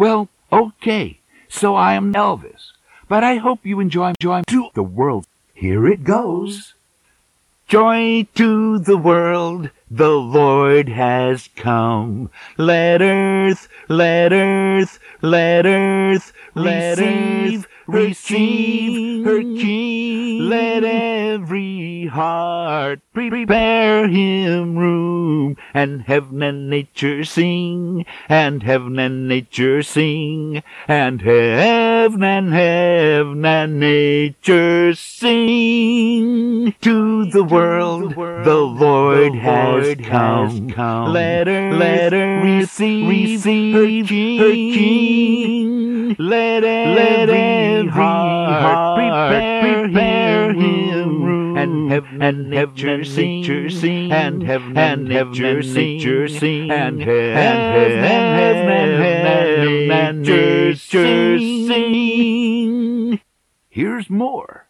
Well, okay, so I am Elvis, but I hope you enjoy joy to the world. Here it goes. Joy to the world, the Lord has come. Let earth, let earth, let earth, let earth receive her King. Let every heart prepare him room, and heaven and nature sing, and heaven and nature sing, and heaven and heaven and nature sing. To the world, the Lord has come. Let earth, let earth receive, her King. Let every heart prepare, prepare him. room, and heaven and nature sing, and heaven and nature sing, and heaven and heaven and nature sing. Here's more.